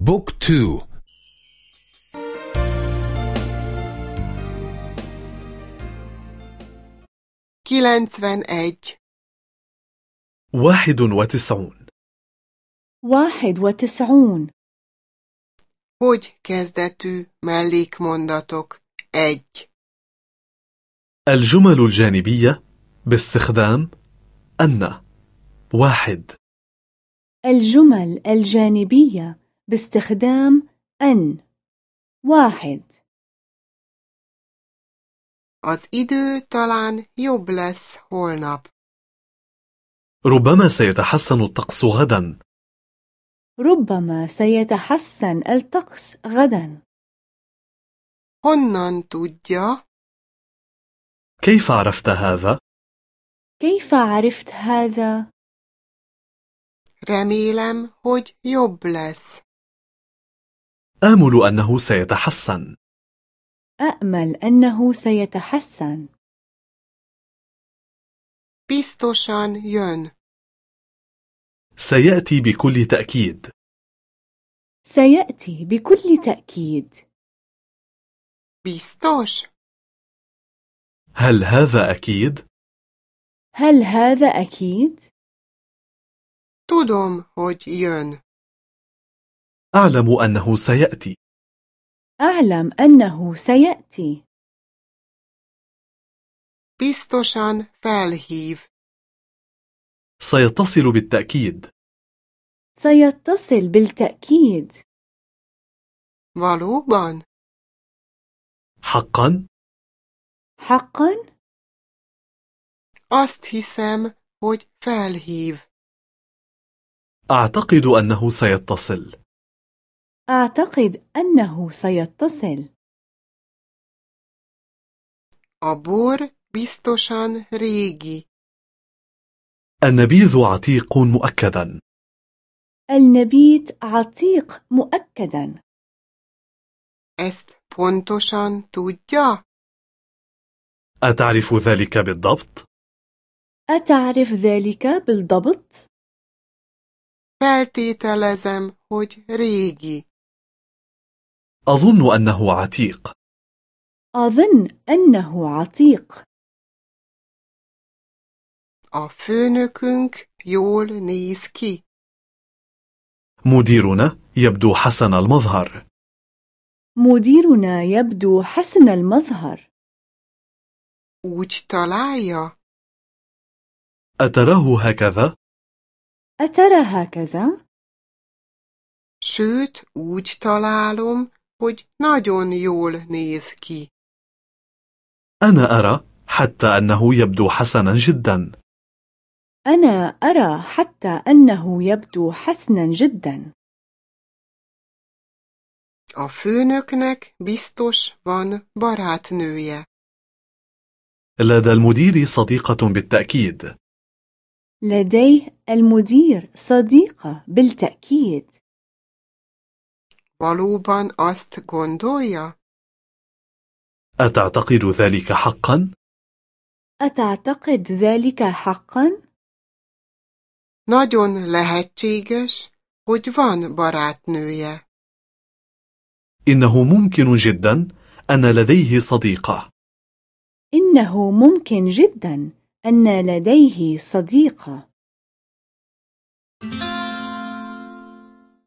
بوك تو. kilencven egy واحد وتسعون. واحد وتسعون. Hogy kezdetű mellékmondatok egy? الجمل الجانبية باستخدام أن. واحد. الجمل الجانبية باستخدام أن واحد Az idő talán jobb lesz holnap. ربما سيتحسن الطقس غدا ربما سيتحسن الطقس غدا Honnan tudja? كيف عرفت هذا؟ كيف عرفت هذا؟ Remélem, hogy jobb lesz. آمل أنه سيتحسن أأمل أنه سيتحسن Biztosan jön. سيأتي بكل تأكيد سيأتي بكل تأكيد Biztos? هل هذا أكيد؟ هل هذا أكيد؟ Tudom, hogy jön. أعلم أنه سيأتي أعلم أنه سيأتي Biztosan felhív. سيتصل بالتأكيد سيتصل بالتأكيد Valóban? حقا؟ حقا؟ Azt hiszem, hogy felhív. أعتقد أنه سيتصل أعتقد أنه سيتصل A bor biztosan régi. النبيذ عتيق مؤكدا النبيت عتيق مؤكدا Ezt pontosan tudja? أتعرف ذلك بالضبط؟ أتعرف ذلك بالضبط؟ Feltételezem, hogy régi. أظن أنه عتيق أظن أنه عتيق A főnökünk jól néz ki. مديرنا يبدو حسن المظهر مديرنا يبدو حسن المظهر Úgy találja? أتراه هكذا؟ أترى هكذا؟ Sőt, úgy találom, hogy nagyon jól néz ki. أنا أرى حتى أنه يبدو حسنا جدا أنا أرى حتى أنه يبدو حسنا جدا A főnöknek biztos van barátnője. لدى المدير صديقة بالتأكيد لديه المدير صديقة بالتأكيد Valóban azt gondolja? أتعتقد ذلك حقا؟ أتعتقد ذلك حقا؟ Nagyon lehetséges, hogy van barátnője. إنه ممكن جدا أن لديه صديقة إنه ممكن جدا أن لديه صديقة